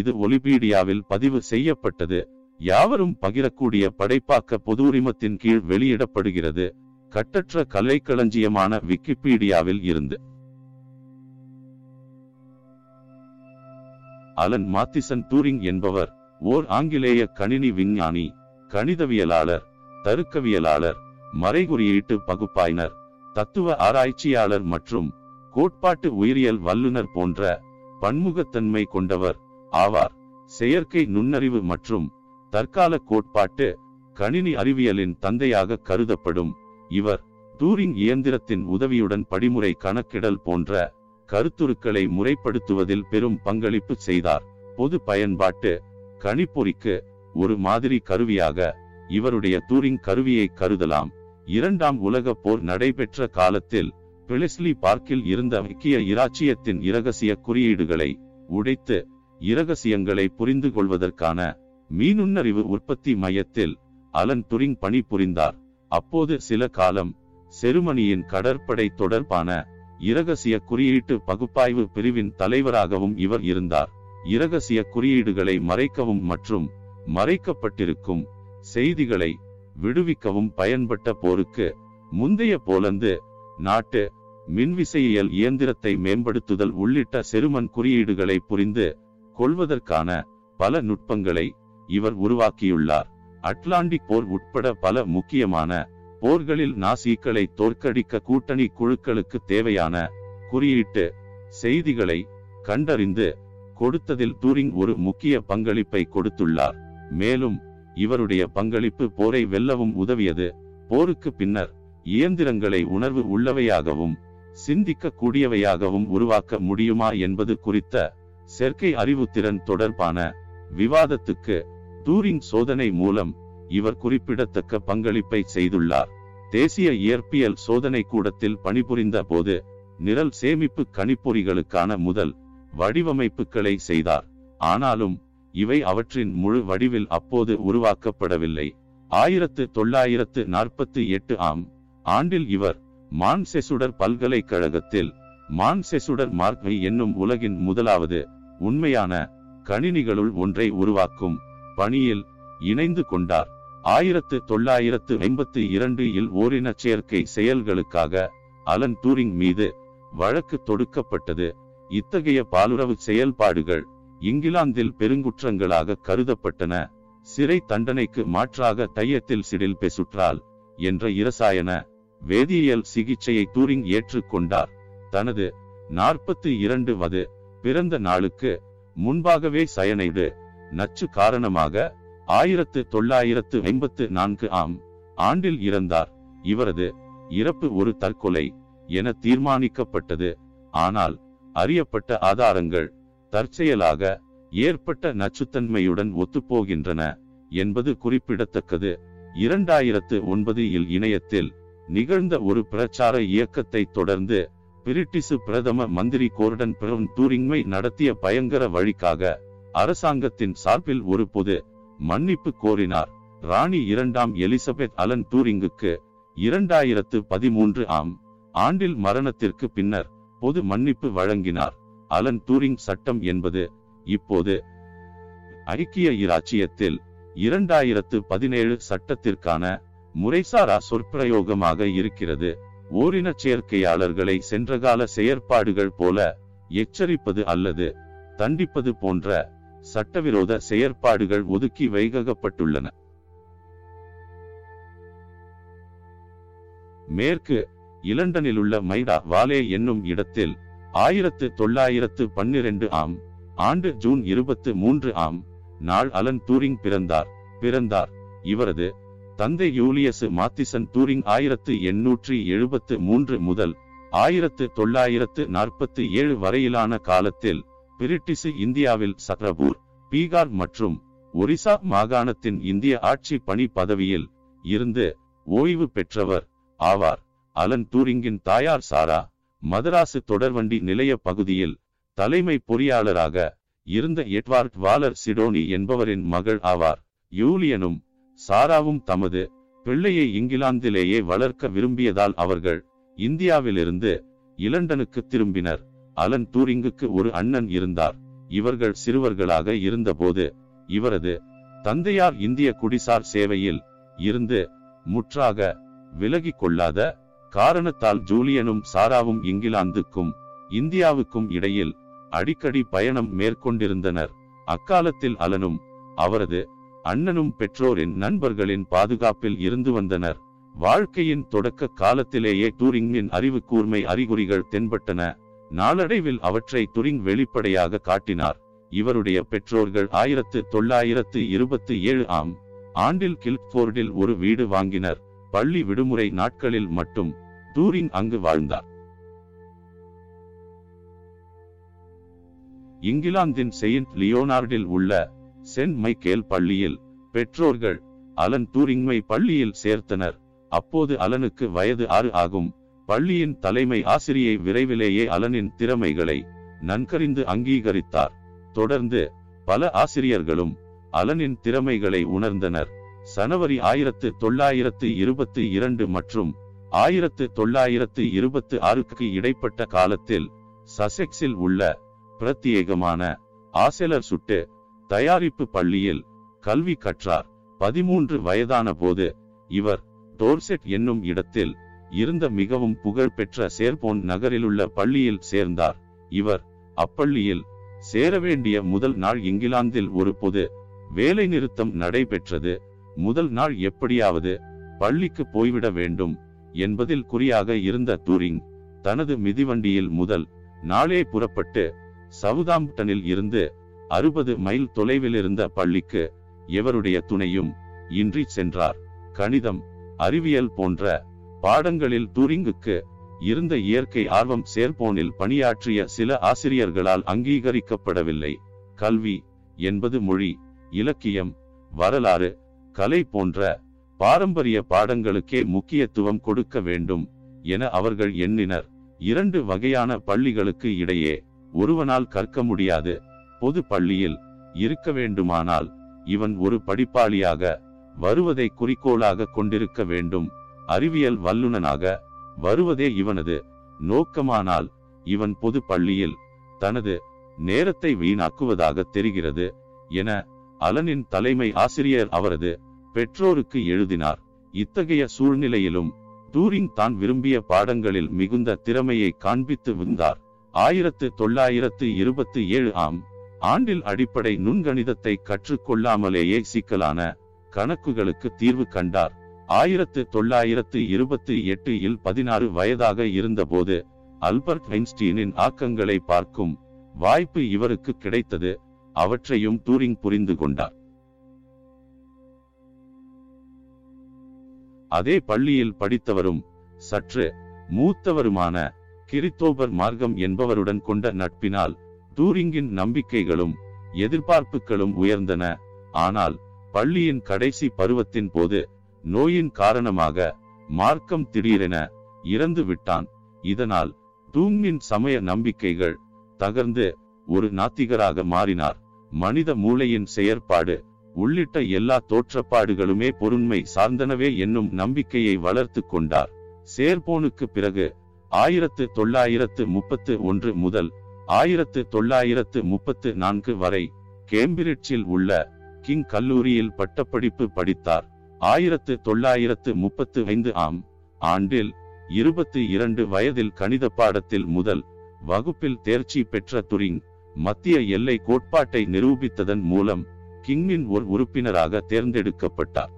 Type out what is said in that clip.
இது ஒலிபீடியாவில் பதிவு செய்யப்பட்டது. யாவரும் பகிரக்கூடிய படைப்பாக்க பொது உரிமத்தின் கீழ் வெளியிடப்படுகிறது. கட்டற்ற கலைக்களஞ்சியமான விக்கிபீடியாவில் இருந்து. அலன் மாத்திசன் டூரிங் என்பவர் ஓர் ஆங்கிலேய கணினி விஞ்ஞானி கணிதவியலாளர் தருக்கவியலாளர் மறைகுறியீட்டு பகுப்பாய்னர் தத்துவ ஆராய்ச்சியாளர் மற்றும் கோட்பாட்டு உயிரியல் வல்லுநர் போன்ற பன்முகத்தன்மை கொண்டவர். ஆவார். செயற்கை நுண்ணறிவு மற்றும் தற்கால கோட்பாட்டு கணினி அறிவியலின் தந்தையாக கருதப்படும் இவர் டூரிங் இயந்திரத்தின் உதவியுடன் படிமுறை கணக்கிடல் போன்ற கருத்துருக்களை முறைப்படுத்துவதில் பெரும் பங்களிப்பு செய்தார். பொது பயன்பாட்டு கணிப்பொறிக்கு ஒரு மாதிரி கருவியாக இவருடைய டூரிங் கருவியை கருதலாம். இரண்டாம் உலக போர் நடைபெற்ற காலத்தில் பிளெஸ்லி பார்க்கில் இருந்த முக்கிய இராச்சியத்தின் இரகசிய குறியீடுகளை உடைத்து இரகசியங்களை புரிந்து கொள்வதற்கான மீனுண்ணறிவு உற்பத்தி மையத்தில் அலன் துரிங் பணிபுரிந்தார் அப்போது சில காலம் செருமனியின் கடற்படை தொடர்பான இரகசிய குறியீட்டு பகுப்பாய்வு பிரிவின் தலைவராகவும் இவர் இருந்தார். இரகசிய குறியீடுகளை மறைக்கவும் மற்றும் மறைக்கப்பட்டிருக்கும் செய்திகளை விடுவிக்கவும் பயன்பட்ட போருக்கு முந்தைய போலந்து நாட்டு மின்விசையியல் இயந்திரத்தை மேம்படுத்துதல் உள்ளிட்ட செருமன் குறியீடுகளை புரிந்து கொள்வதற்கான பல நுட்பங்களை இவர் உருவாக்கியுள்ளார். அட்லாண்டிக் போர் உட்பட பல முக்கியமான போர்களில் நாசிக்களை தோற்கடிக்க கூட்டணி குழுக்களுக்கு தேவையான குறியீட்டு செய்திகளை கண்டறிந்து கொடுத்ததில் டூரிங் ஒரு முக்கிய பங்களிப்பை கொடுத்துள்ளார். மேலும் இவருடைய பங்களிப்பு போரை வெல்லவும் உதவியது. போருக்கு பின்னர் இயந்திரங்களை உணர்வு உள்ளவையாகவும் சிந்திக்க கூடியவையாகவும் உருவாக்க முடியுமா என்பது குறித்த செயற்கை அறிவுத்திறன் தொடர்பான விவாதத்துக்கு டூரிங் சோதனை மூலம் இவர் குறிப்பிடத்தக்க பங்களிப்பை செய்துள்ளார். தேசிய இயற்பியல் சோதனை கூடத்தில் பணிபுரிந்த போது நிரல் சேமிப்பு கணிப்பொறிகளுக்கான முதல் வடிவமைப்புகளை செய்தார். ஆனாலும் இவை அவற்றின் முழு வடிவில் அப்போது உருவாக்கப்படவில்லை. ஆயிரத்து தொள்ளாயிரத்து நாற்பத்தி எட்டு ஆம் ஆண்டில் இவர் மான்செசுடர் பல்கலைக்கழகத்தில் மான்செசுடர் மார்க்வை என்னும் உலகின் முதலாவது உண்மையான கணினிகளுள் ஒன்றை உருவாக்கும் பணியில் இணைந்து கொண்டார். ஆயிரத்து தொள்ளாயிரத்து ஐம்பத்தி இரண்டு இல் ஓரின சேர்க்கை செயல்களுக்காக அலன் டூரிங் மீது வழக்கு தொடுக்கப்பட்டது. இத்தகைய பாலுறவு செயல்பாடுகள் இங்கிலாந்தில் பெருங்குற்றங்களாக கருதப்பட்டன. சிறை தண்டனைக்கு மாற்றாக தையத்தில் சிடில் பெசுற்றால் என்ற இரசாயன வேதியியல் சிகிச்சையை டூரிங் ஏற்றுக்கொண்டார். தனது நாற்பத்தி இரண்டு வது பிறந்த நாளுக்கு முன்பாகவே சயனைடு. நச்சு காரணமாக ஆயிரத்து தொள்ளாயிரத்து ஐம்பத்து நான்கு ஆம் ஆண்டில் இறந்தார். இவரது இறப்பு ஒரு தற்கொலை என தீர்மானிக்கப்பட்டது. ஆனால் அறியப்பட்ட ஆதாரங்கள் தற்செயலாக ஏற்பட்ட நச்சுத்தன்மையுடன் ஒத்துப்போகின்றன என்பது குறிப்பிடத்தக்கது. இரண்டாயிரத்து ஒன்பது இல் இணையத்தில் நிகழ்ந்த ஒரு பிரச்சார இயக்கத்தை தொடர்ந்து பிரிட்டிசு பிரதம மந்திரி கோர்டன் பிரவுன் டூரிங்மை நடத்திய பயங்கர வழிக்காக அரசாங்கத்தின் சார்பில் ஒரு பொது மன்னிப்பு கோரினார். ராணி இரண்டாம் எலிசபெத் அலன் டூரிங்குக்கு இரண்டாயிரத்து பதிமூன்று ஆம் ஆண்டில் மரணத்திற்கு பின்னர் பொது மன்னிப்பு வழங்கினார். அலன் டூரிங் சட்டம் என்பது இப்போது ஐக்கிய இராச்சியத்தில் இரண்டாயிரத்து பதினேழு சட்டத்திற்கான முறைசாரா சொற்பிரயோகமாக இருக்கிறது. ஓரின சேர்க்கையாளர்களை சென்றகால செயற்பாடுகள் போல எச்சரிப்பது அல்லது தண்டிப்பது போன்ற சட்டவிரோத செயற்பாடுகள் ஒதுக்கி வைகப்பட்டுள்ளன மேற்கு இலண்டனிலுள்ள மைடா வாலே என்னும் இடத்தில் ஆயிரத்து தொள்ளாயிரத்து பன்னிரண்டு ஆம் ஆண்டு ஜூன் இருபத்து மூன்று ஆம் நாள் அலன் டூரிங் பிறந்தார். பிறந்தார். இவரது தந்தை யூலியஸ் மாத்திசன் டூரிங் ஆயிரத்து எண்ணூற்றி எழுபத்து மூன்று முதல் ஆயிரத்து தொள்ளாயிரத்து நாற்பத்தி ஏழு வரையிலான காலத்தில் பிரிட்டிசு இந்தியாவில் சத்ரபூர் பீகார் மற்றும் ஒரிசா மாகாணத்தின் இந்திய ஆட்சி பணி பதவியில் இருந்து ஓய்வு பெற்றவர் ஆவார். அலன் டூரிங்கின் தாயார் சாரா மதராசு தொடர்வண்டி நிலைய பகுதியில் தலைமை பொறியாளராக இருந்த எட்வார்ட் வாலர் சிடோனி என்பவரின் மகள் ஆவார். யூலியனும் சாராவும் தமது பிள்ளையை இங்கிலாந்திலேயே வளர்க்க விரும்பியதால் அவர்கள் இந்தியாவிலிருந்து இலண்டனுக்கு திரும்பினர். அலன் டூரிங்குக்கு ஒரு அண்ணன் இருந்தார். இவர்கள் சிறுவர்களாக இருந்தபோது இவரது தந்தையார் இந்திய குடிசார் சேவையில் இருந்து முற்றாக விலகிக் கொள்ளாத காரணத்தால் ஜூலியனும் சாராவும் இங்கிலாந்துக்கும் இந்தியாவுக்கும் இடையில் அடிக்கடி பயணம் மேற்கொண்டிருந்தனர். அக்காலத்தில் அலனும் அவரது அண்ணனும் பெற்றோரின் நண்பர்களின் பாதுகாப்பில் இருந்து வந்தனர். வாழ்க்கையின் தொடக்க காலத்திலேயே டூரிங்கின் அறிவு கூர்மை அறிகுறிகள் தென்பட்டன. நாளடைவில் அவற்றை துரிங் வெளிப்படையாக காட்டினார். இவருடைய பெற்றோர்கள் ஆயிரத்து தொள்ளாயிரத்து இருபத்தி ஏழு ஆம் ஆண்டில் கில்ட்போர்டில் ஒரு வீடு வாங்கினர். பள்ளி விடுமுறை நாட்களில் மட்டும் டூரிங் அங்கு வாழ்ந்தார். இங்கிலாந்தின் செயின்ட் லியோனார்டில் உள்ள சென்ட் மைக்கேல் பள்ளியில் பெற்றோர்கள் அலன் டூரிங்மை பள்ளியில் சேர்த்தனர். அப்போது அலனுக்கு வயது ஆறு ஆகும். பள்ளியின் தலைமை ஆசிரியை விரைவிலேயே அலனின் திறமைகளை நன்கறிந்து அங்கீகரித்தார். தொடர்ந்து பல ஆசிரியர்களும் அலனின் திறமைகளை உணர்ந்தனர். சனவரி ஆயிரத்து தொள்ளாயிரத்து இருபத்தி இரண்டு மற்றும் ஆயிரத்து தொள்ளாயிரத்து இருபத்தி ஆறுக்கு இடைப்பட்ட காலத்தில் சசெக்ஸில் உள்ள பிரத்யேகமான ஆசெலர் சுட்டு தயாரிப்பு பள்ளியில் கல்வி கற்றார். பதிமூன்று வயதான போது இவர் டோர்செட் என்னும் இடத்தில் இருந்த மிகவும் புகழ்பெற்ற சேர்போன் நகரிலுள்ள பள்ளியில் சேர்ந்தார். இவர் அப்பள்ளியில் சேர வேண்டிய முதல் நாள் இங்கிலாந்தில் ஒரு பொது வேலை நிறுத்தம் நடைபெற்றது. முதல் நாள் எப்படியாவது பள்ளிக்கு போய்விட வேண்டும் என்பதில் குறியாக இருந்த டூரிங் தனது மிதிவண்டியில் முதல் நாளே புறப்பட்டு சவுதாம்ப்டனில் இருந்து அறுபது மைல் தொலைவில் இருந்த பள்ளிக்கு எவருடைய துணையும் இன்றி சென்றார். கணிதம் அறிவியல் போன்ற பாடங்களில் டூரிங்குக்கு இருந்த இயற்கை ஆர்வம் சேர்போனில் பணியாற்றிய சில ஆசிரியர்களால் அங்கீகரிக்கப்படவில்லை. கல்வி என்பது மொழி இலக்கியம் வரலாறு கலை போன்ற பாரம்பரிய பாடங்களுக்கே முக்கியத்துவம் கொடுக்க வேண்டும் என அவர்கள் எண்ணினர். இரண்டு வகையான பள்ளிகளுக்கு இடையே ஒருவனால் கற்க முடியாது. பொது பள்ளியில் இருக்க வேண்டுமானால் இவன் ஒரு படிப்பாளியாக வருவதை குறிக்கோளாக கொண்டிருக்க வேண்டும். அறிவியல் வல்லுனனாக வருவதே இவனது நோக்கமானால் இவன் பொது பள்ளியில் தனது நேரத்தை வீணாக்குவதாக தெரிகிறது என அலனின் தலைமை ஆசிரியர் அவரது பெற்றோருக்கு எழுதினார். இத்தகைய சூழ்நிலையிலும் டூரிங் தான் விரும்பிய பாடங்களில் மிகுந்த திறமையை காண்பித்து வந்தார். ஆயிரத்து தொள்ளாயிரத்து இருபத்தி ஏழு ஆம் ஆண்டில் அடிப்படை நுண்கணிதத்தை கற்றுக்கொள்ளாமலேயே சிக்கலான கணக்குகளுக்கு தீர்வு கண்டார். ஆயிரத்து தொள்ளாயிரத்து இருபத்தி எட்டு இல் பதினாறு வயதாக இருந்தபோது அல்பர்ட் ஐன்ஸ்டீனின் ஆக்கங்களை பார்க்கும் வாய்ப்பு இவருக்கு கிடைத்தது. அவற்றையும் டூரிங் புரிந்து கொண்டார். அதே பள்ளியில் படித்தவரும் சற்று மூத்தவருமான கிரித்தோபர் மார்க்கம் என்பவருடன் கொண்ட நட்பினால் டூரிங்கின் நம்பிக்கைகளும் எதிர்பார்ப்புகளும் உயர்ந்தன. ஆனால் பள்ளியின் கடைசி பருவத்தின் போது நோயின் காரணமாக மார்க்கம் திடீரென இறந்து விட்டான். இதனால் டூங்கின் சமய நம்பிக்கைகள் தகர்ந்து ஒரு நாத்திகராக மாறினார். மனித மூளையின் செயற்பாடு உள்ளிட்ட எல்லா தோற்றப்பாடுகளுமே பொருண்மை சார்ந்தனவே என்னும் நம்பிக்கையை வளர்த்து கொண்டார். சேர்போனுக்கு பிறகு ஆயிரத்து தொள்ளாயிரத்து முப்பத்து ஒன்று முதல் ஆயிரத்து தொள்ளாயிரத்து முப்பத்து நான்கு வரை கேம்பிரிட்ஜில் உள்ள கிங் கல்லூரியில் பட்டப்படிப்பு படித்தார். ஆயிரத்து தொள்ளாயிரத்து முப்பத்து ஐந்து ஆம் ஆண்டில் இருபத்தி இரண்டு வயதில் கணித பாடத்தில் முதல் வகுப்பில் தேர்ச்சி பெற்ற துரிங் மத்திய எல்லை கோட்பாட்டை நிரூபித்ததன் மூலம் கிங்கின் ஒரு உறுப்பினராக தேர்ந்தெடுக்கப்பட்டார்.